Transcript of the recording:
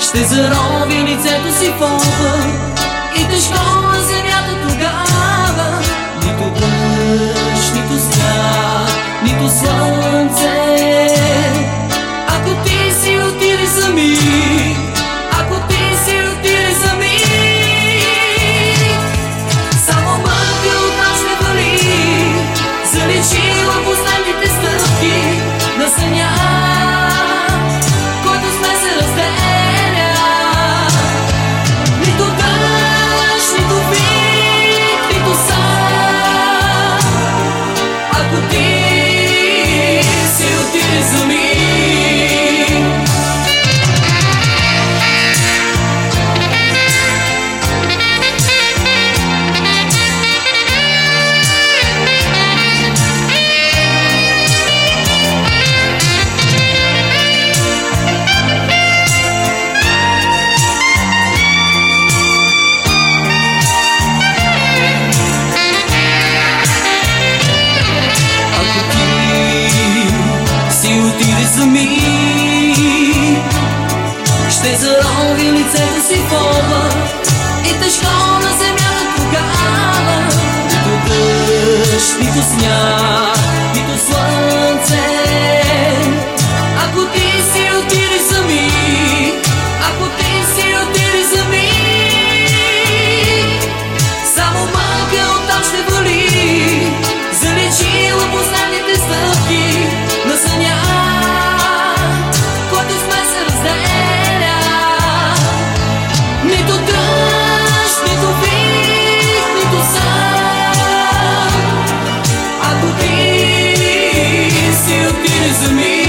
Ще заровя лицето си в и тежко сами Ще зарови лицето си в облак И тежко на земята тогава. Нито дъжд, нито сняг is me.